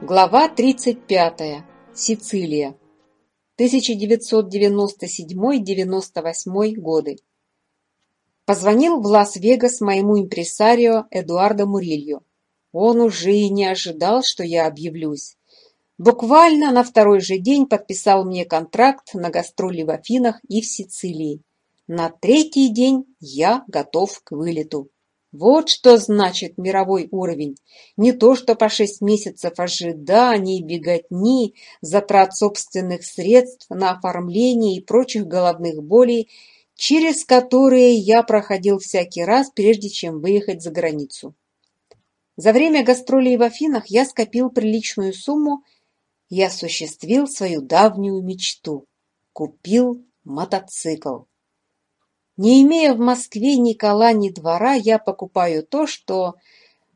Глава 35. Сицилия. 1997-98 годы. Позвонил в Лас-Вегас моему импресарио Эдуардо Мурильо. Он уже и не ожидал, что я объявлюсь. Буквально на второй же день подписал мне контракт на гастроли в Афинах и в Сицилии. На третий день я готов к вылету. Вот что значит мировой уровень. Не то, что по шесть месяцев ожиданий, беготни, затрат собственных средств на оформление и прочих головных болей, через которые я проходил всякий раз, прежде чем выехать за границу. За время гастролей в Афинах я скопил приличную сумму и осуществил свою давнюю мечту. Купил мотоцикл. Не имея в Москве ни кола, ни двора, я покупаю то, что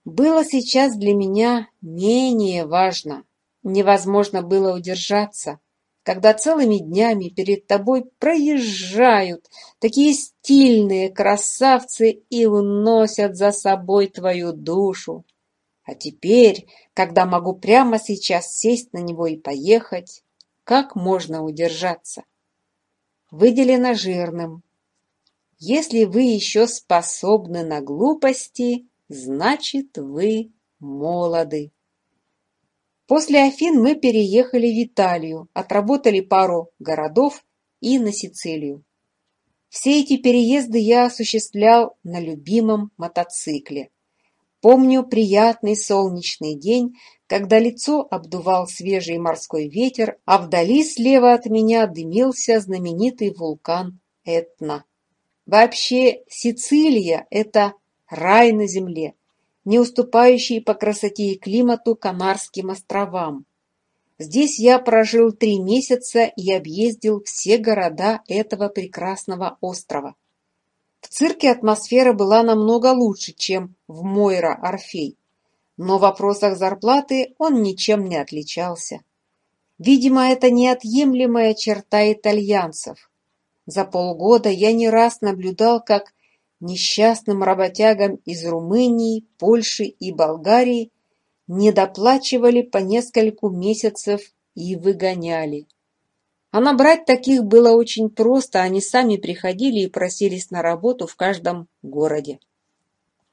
было сейчас для меня менее важно. Невозможно было удержаться, когда целыми днями перед тобой проезжают такие стильные красавцы и уносят за собой твою душу. А теперь, когда могу прямо сейчас сесть на него и поехать, как можно удержаться? Выделено жирным. Если вы еще способны на глупости, значит вы молоды. После Афин мы переехали в Италию, отработали пару городов и на Сицилию. Все эти переезды я осуществлял на любимом мотоцикле. Помню приятный солнечный день, когда лицо обдувал свежий морской ветер, а вдали слева от меня дымился знаменитый вулкан Этна. Вообще Сицилия – это рай на земле, не уступающий по красоте и климату Канарским островам. Здесь я прожил три месяца и объездил все города этого прекрасного острова. В цирке атмосфера была намного лучше, чем в Мойра Орфей, но в вопросах зарплаты он ничем не отличался. Видимо, это неотъемлемая черта итальянцев – за полгода я не раз наблюдал, как несчастным работягам из Румынии, Польши и Болгарии недоплачивали по нескольку месяцев и выгоняли. А набрать таких было очень просто, они сами приходили и просились на работу в каждом городе.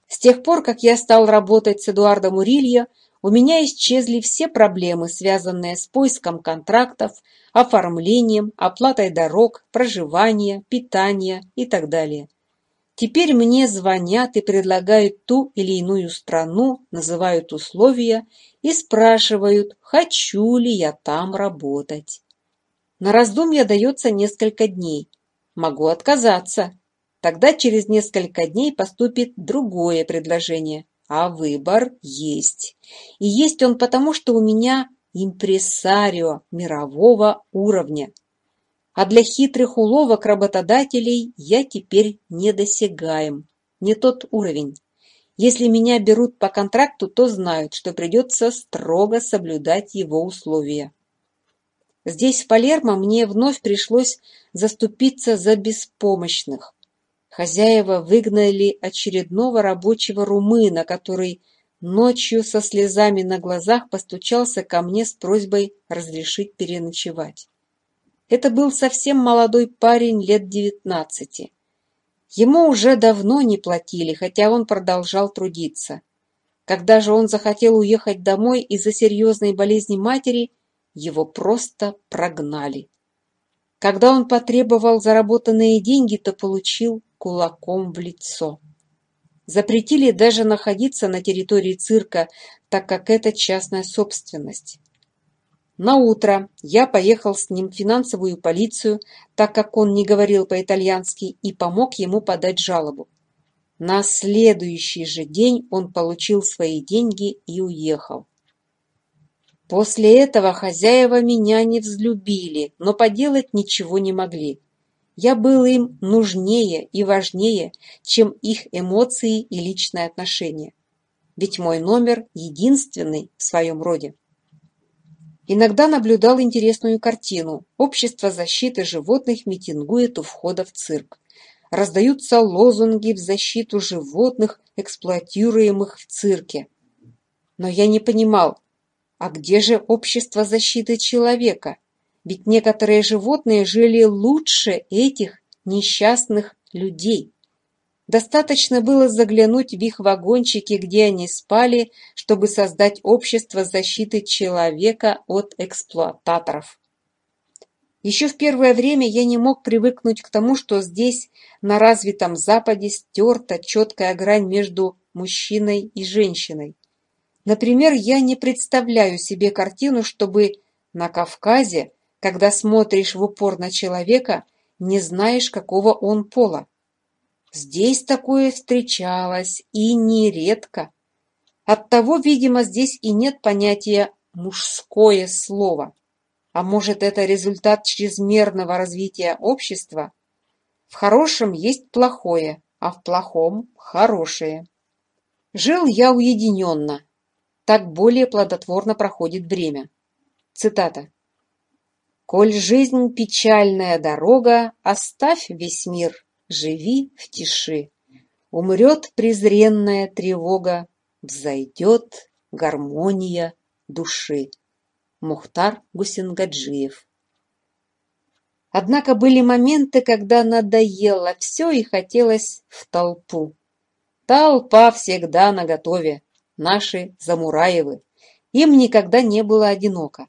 С тех пор, как я стал работать с Эдуардом Урильо, у меня исчезли все проблемы, связанные с поиском контрактов, оформлением, оплатой дорог, проживания, питания и так далее. Теперь мне звонят и предлагают ту или иную страну, называют условия и спрашивают, хочу ли я там работать. На раздумье дается несколько дней. Могу отказаться. Тогда через несколько дней поступит другое предложение а выбор есть. И есть он потому, что у меня импрессарио мирового уровня. А для хитрых уловок работодателей я теперь недосягаем. Не тот уровень. Если меня берут по контракту, то знают, что придется строго соблюдать его условия. Здесь, в Палермо, мне вновь пришлось заступиться за беспомощных. Хозяева выгнали очередного рабочего румына, который ночью со слезами на глазах постучался ко мне с просьбой разрешить переночевать. Это был совсем молодой парень лет девятнадцати. Ему уже давно не платили, хотя он продолжал трудиться. Когда же он захотел уехать домой из-за серьезной болезни матери, его просто прогнали. Когда он потребовал заработанные деньги, то получил кулаком в лицо. Запретили даже находиться на территории цирка, так как это частная собственность. На утро я поехал с ним в финансовую полицию, так как он не говорил по-итальянски и помог ему подать жалобу. На следующий же день он получил свои деньги и уехал. После этого хозяева меня не взлюбили, но поделать ничего не могли. Я был им нужнее и важнее, чем их эмоции и личные отношения. Ведь мой номер единственный в своем роде. Иногда наблюдал интересную картину. Общество защиты животных митингует у входа в цирк. Раздаются лозунги в защиту животных, эксплуатируемых в цирке. Но я не понимал, а где же общество защиты человека? Ведь некоторые животные жили лучше этих несчастных людей. Достаточно было заглянуть в их вагончики, где они спали, чтобы создать общество защиты человека от эксплуататоров. Еще в первое время я не мог привыкнуть к тому, что здесь, на развитом Западе, стерта четкая грань между мужчиной и женщиной. Например, я не представляю себе картину, чтобы на Кавказе когда смотришь в упор на человека, не знаешь, какого он пола. Здесь такое встречалось и нередко. Оттого, видимо, здесь и нет понятия «мужское слово». А может, это результат чрезмерного развития общества? В хорошем есть плохое, а в плохом – хорошее. Жил я уединенно. Так более плодотворно проходит время. Цитата. Коль жизнь печальная дорога, Оставь весь мир, живи в тиши. Умрет презренная тревога, Взойдет гармония души. Мухтар Гусингаджиев Однако были моменты, когда надоело все и хотелось в толпу. Толпа всегда наготове, наши Замураевы. Им никогда не было одиноко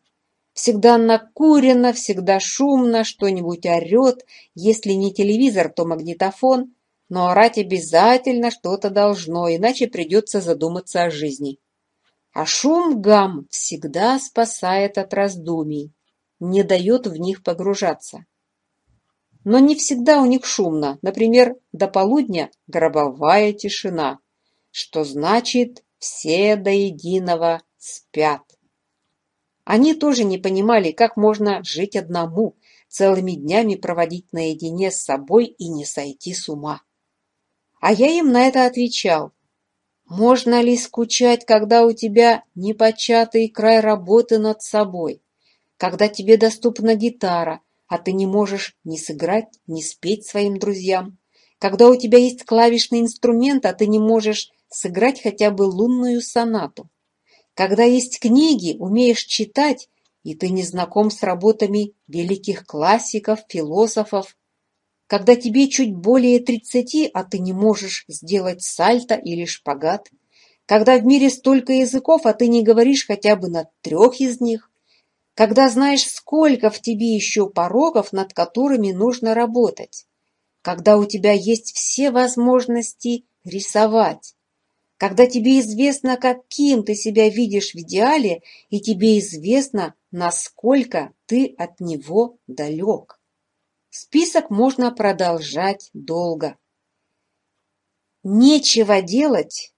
всегда накурено, всегда шумно, что-нибудь орет. Если не телевизор, то магнитофон. Но орать обязательно что-то должно, иначе придется задуматься о жизни. А шум гам всегда спасает от раздумий, не дает в них погружаться. Но не всегда у них шумно. Например, до полудня гробовая тишина, что значит все до единого спят. Они тоже не понимали, как можно жить одному, целыми днями проводить наедине с собой и не сойти с ума. А я им на это отвечал. Можно ли скучать, когда у тебя непочатый край работы над собой, когда тебе доступна гитара, а ты не можешь ни сыграть, ни спеть своим друзьям, когда у тебя есть клавишный инструмент, а ты не можешь сыграть хотя бы лунную сонату? Когда есть книги, умеешь читать, и ты не знаком с работами великих классиков, философов, когда тебе чуть более тридцати, а ты не можешь сделать сальто или шпагат, когда в мире столько языков, а ты не говоришь хотя бы на трех из них, когда знаешь, сколько в тебе еще порогов, над которыми нужно работать, когда у тебя есть все возможности рисовать, когда тебе известно, каким ты себя видишь в идеале, и тебе известно, насколько ты от него далек. Список можно продолжать долго. Нечего делать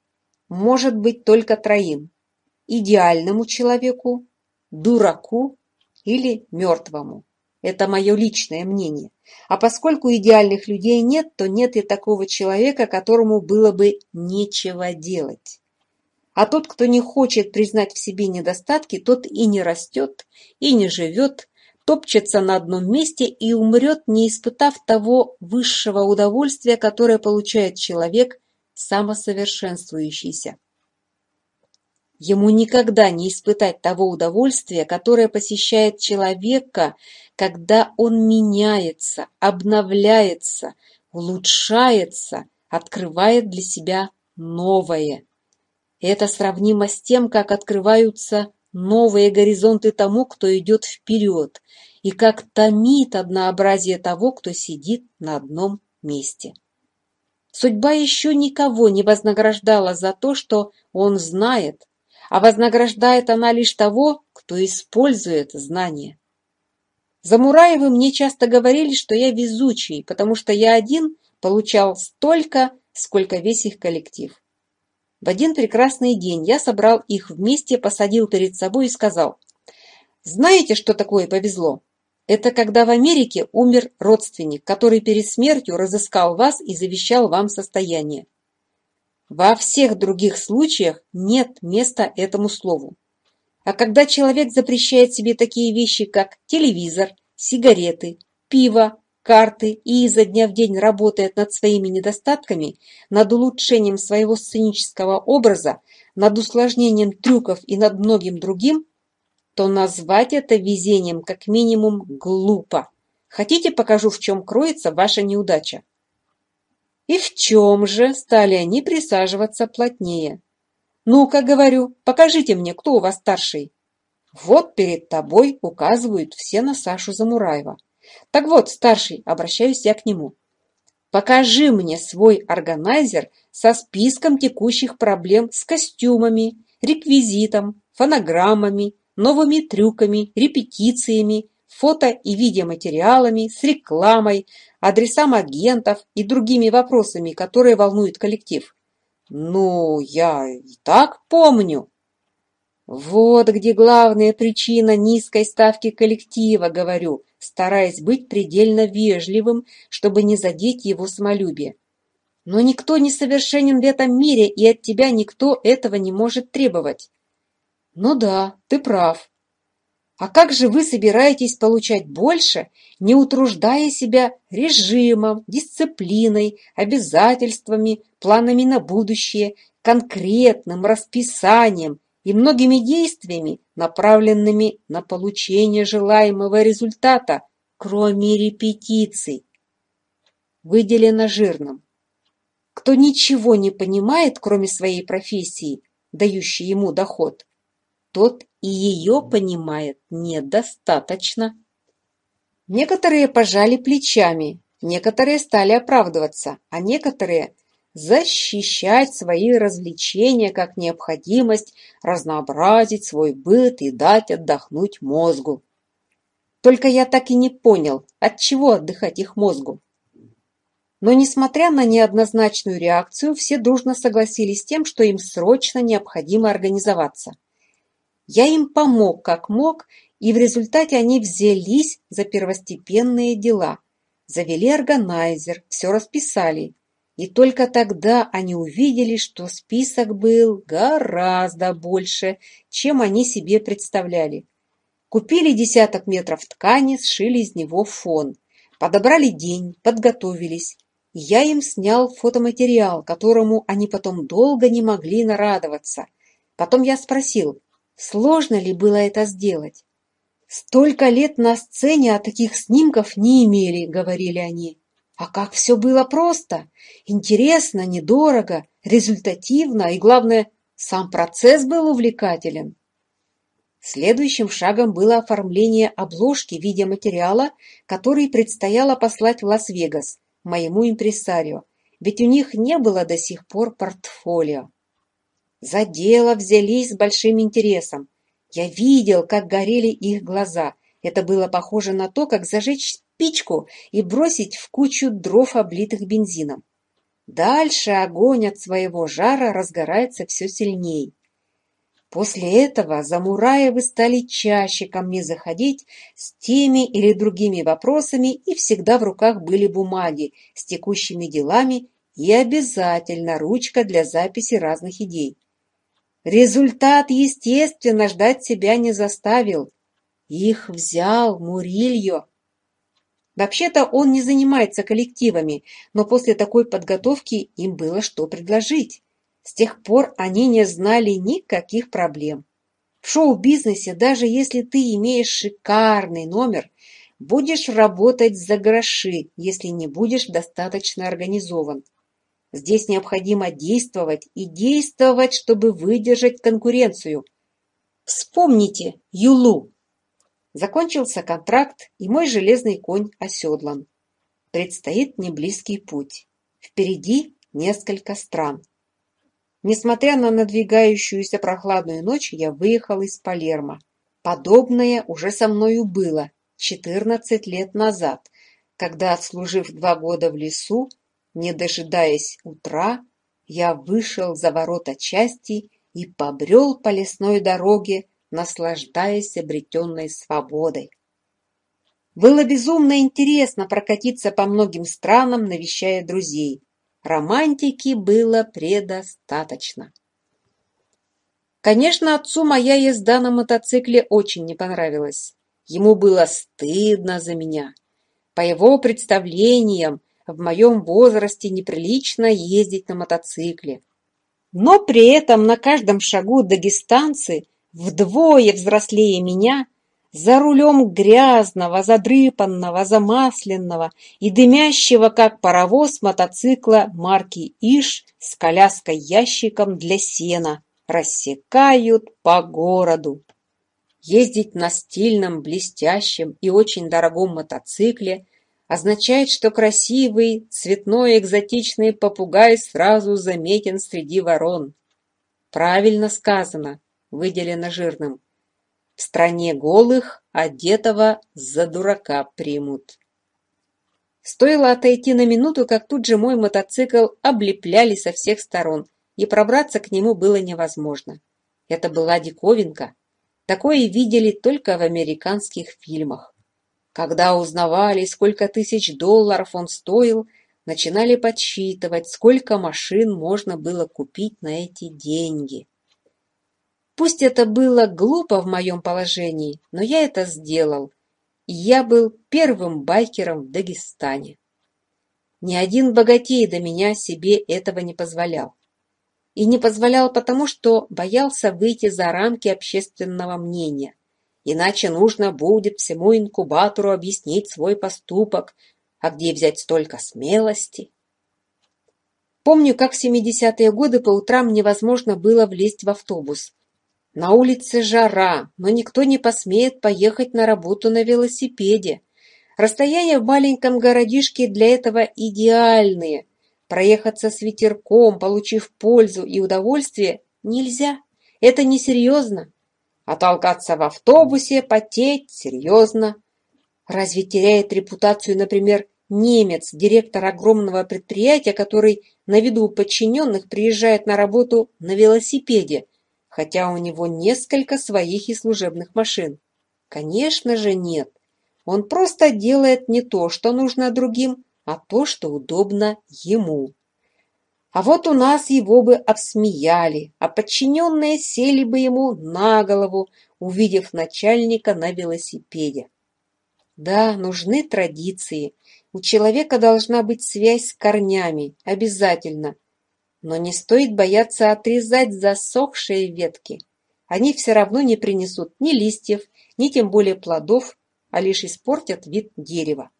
может быть только троим – идеальному человеку, дураку или мертвому. Это мое личное мнение – а поскольку идеальных людей нет, то нет и такого человека, которому было бы нечего делать. А тот, кто не хочет признать в себе недостатки, тот и не растет, и не живет, топчется на одном месте и умрет, не испытав того высшего удовольствия, которое получает человек, самосовершенствующийся. Ему никогда не испытать того удовольствия, которое посещает человека, когда он меняется, обновляется, улучшается, открывает для себя новое. Это сравнимо с тем, как открываются новые горизонты тому, кто идет вперед, и как томит однообразие того, кто сидит на одном месте. Судьба еще никого не вознаграждала за то, что он знает, а вознаграждает она лишь того, кто использует знания. Замураевы мне часто говорили, что я везучий, потому что я один получал столько, сколько весь их коллектив. В один прекрасный день я собрал их вместе, посадил перед собой и сказал, «Знаете, что такое повезло? Это когда в Америке умер родственник, который перед смертью разыскал вас и завещал вам состояние. Во всех других случаях нет места этому слову. А когда человек запрещает себе такие вещи, как телевизор, сигареты, пиво, карты и изо дня в день работает над своими недостатками, над улучшением своего сценического образа, над усложнением трюков и над многим другим, то назвать это везением как минимум глупо. Хотите, покажу, в чем кроется ваша неудача? И в чем же стали они присаживаться плотнее? Ну-ка, говорю, покажите мне, кто у вас старший. Вот перед тобой указывают все на Сашу Замураева. Так вот, старший, обращаюсь я к нему. Покажи мне свой органайзер со списком текущих проблем с костюмами, реквизитом, фонограммами, новыми трюками, репетициями, фото и видеоматериалами, с рекламой, адресам агентов и другими вопросами, которые волнуют коллектив. Ну, я и так помню. Вот где главная причина низкой ставки коллектива, говорю, стараясь быть предельно вежливым, чтобы не задеть его самолюбие. Но никто не совершенен в этом мире, и от тебя никто этого не может требовать. Ну да, ты прав. А как же вы собираетесь получать больше, не утруждая себя режимом, дисциплиной, обязательствами, планами на будущее, конкретным расписанием и многими действиями, направленными на получение желаемого результата, кроме репетиций? Выделено жирным. Кто ничего не понимает, кроме своей профессии, дающей ему доход, тот ее понимает недостаточно. Некоторые пожали плечами, некоторые стали оправдываться, а некоторые защищать свои развлечения как необходимость разнообразить свой быт и дать отдохнуть мозгу. Только я так и не понял, от чего отдыхать их мозгу. Но, несмотря на неоднозначную реакцию, все дружно согласились с тем, что им срочно необходимо организоваться – я им помог как мог, и в результате они взялись за первостепенные дела. Завели органайзер, все расписали. И только тогда они увидели, что список был гораздо больше, чем они себе представляли. Купили десяток метров ткани, сшили из него фон. Подобрали день, подготовились. Я им снял фотоматериал, которому они потом долго не могли нарадоваться. Потом я спросил, Сложно ли было это сделать? Столько лет на сцене, а таких снимков не имели, говорили они. А как все было просто, интересно, недорого, результативно и, главное, сам процесс был увлекателен. Следующим шагом было оформление обложки видеоматериала, который предстояло послать в Лас-Вегас, моему импресарио, ведь у них не было до сих пор портфолио за дело взялись с большим интересом. Я видел, как горели их глаза. Это было похоже на то, как зажечь спичку и бросить в кучу дров, облитых бензином. Дальше огонь от своего жара разгорается все сильней. После этого замураевы стали чаще ко мне заходить с теми или другими вопросами, и всегда в руках были бумаги с текущими делами и обязательно ручка для записи разных идей. Результат, естественно, ждать себя не заставил. Их взял Мурильо. Вообще-то он не занимается коллективами, но после такой подготовки им было что предложить. С тех пор они не знали никаких проблем. В шоу-бизнесе, даже если ты имеешь шикарный номер, будешь работать за гроши, если не будешь достаточно организован. Здесь необходимо действовать и действовать, чтобы выдержать конкуренцию. Вспомните Юлу. Закончился контракт, и мой железный конь оседлан. Предстоит неблизкий путь. Впереди несколько стран. Несмотря на надвигающуюся прохладную ночь, я выехал из Палермо. Подобное уже со мною было 14 лет назад, когда, отслужив два года в лесу, не дожидаясь утра, я вышел за ворота части и побрел по лесной дороге, наслаждаясь обретенной свободой. Было безумно интересно прокатиться по многим странам, навещая друзей. Романтики было предостаточно. Конечно, отцу моя езда на мотоцикле очень не понравилась. Ему было стыдно за меня. По его представлениям, в моем возрасте неприлично ездить на мотоцикле. Но при этом на каждом шагу дагестанцы, вдвое взрослее меня, за рулем грязного, задрыпанного, замасленного и дымящего, как паровоз, мотоцикла марки «Иш» с коляской-ящиком для сена рассекают по городу. Ездить на стильном, блестящем и очень дорогом мотоцикле – означает, что красивый, цветной, экзотичный попугай сразу заметен среди ворон. Правильно сказано, выделено жирным. В стране голых одетого за дурака примут. Стоило отойти на минуту, как тут же мой мотоцикл облепляли со всех сторон, и пробраться к нему было невозможно. Это была диковинка. Такое видели только в американских фильмах. Когда узнавали, сколько тысяч долларов он стоил, начинали подсчитывать, сколько машин можно было купить на эти деньги. Пусть это было глупо в моем положении, но я это сделал, я был первым байкером в Дагестане. Ни один богатей до меня себе этого не позволял. И не позволял потому, что боялся выйти за рамки общественного мнения – Иначе нужно будет всему инкубатору объяснить свой поступок, а где взять столько смелости? Помню, как в 70-е годы по утрам невозможно было влезть в автобус. На улице жара, но никто не посмеет поехать на работу на велосипеде. Расстояния в маленьком городишке для этого идеальные. Проехаться с ветерком, получив пользу и удовольствие, нельзя. Это несерьезно. Оттолкаться в автобусе, потеть, серьезно. Разве теряет репутацию, например, немец, директор огромного предприятия, который на виду подчиненных приезжает на работу на велосипеде, хотя у него несколько своих и служебных машин? Конечно же нет. Он просто делает не то, что нужно другим, а то, что удобно ему. А вот у нас его бы обсмеяли, а подчиненные сели бы ему на голову, увидев начальника на велосипеде. Да, нужны традиции. У человека должна быть связь с корнями, обязательно. Но не стоит бояться отрезать засохшие ветки. Они все равно не принесут ни листьев, ни тем более плодов, а лишь испортят вид дерева.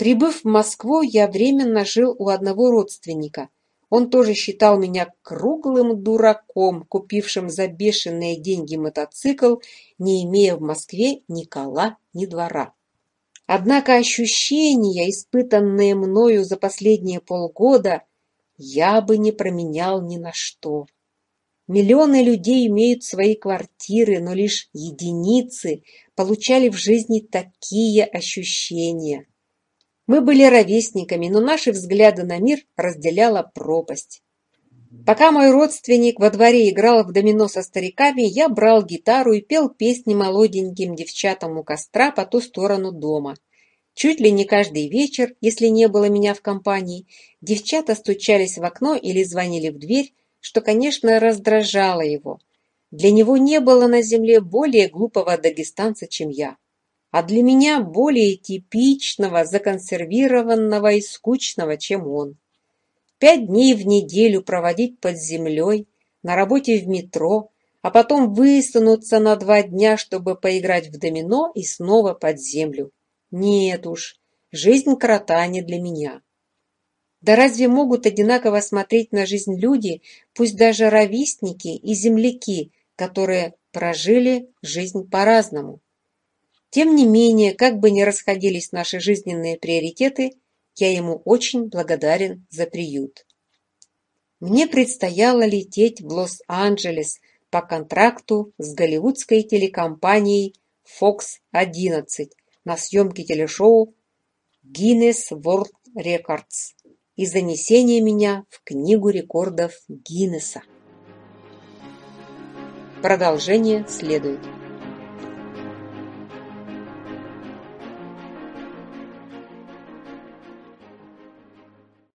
Прибыв в Москву, я временно жил у одного родственника. Он тоже считал меня круглым дураком, купившим за бешеные деньги мотоцикл, не имея в Москве ни кола, ни двора. Однако ощущения, испытанные мною за последние полгода, я бы не променял ни на что. Миллионы людей имеют свои квартиры, но лишь единицы получали в жизни такие ощущения – мы были ровесниками, но наши взгляды на мир разделяла пропасть. Пока мой родственник во дворе играл в домино со стариками, я брал гитару и пел песни молоденьким девчатам у костра по ту сторону дома. Чуть ли не каждый вечер, если не было меня в компании, девчата стучались в окно или звонили в дверь, что, конечно, раздражало его. Для него не было на земле более глупого дагестанца, чем я а для меня более типичного законсервированного и скучного, чем он. Пять дней в неделю проводить под землей, на работе в метро, а потом высунуться на два дня, чтобы поиграть в домино и снова под землю. Нет уж, жизнь крота а не для меня. Да разве могут одинаково смотреть на жизнь люди, пусть даже ровесники и земляки, которые прожили жизнь по-разному? Тем не менее, как бы ни расходились наши жизненные приоритеты, я ему очень благодарен за приют. Мне предстояло лететь в Лос-Анджелес по контракту с голливудской телекомпанией Fox-11 на съемки телешоу Guinness World Records и занесение меня в Книгу рекордов Гиннесса. Продолжение следует.